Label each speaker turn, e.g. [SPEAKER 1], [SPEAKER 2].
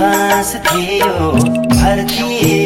[SPEAKER 1] सांस थियो भर थियो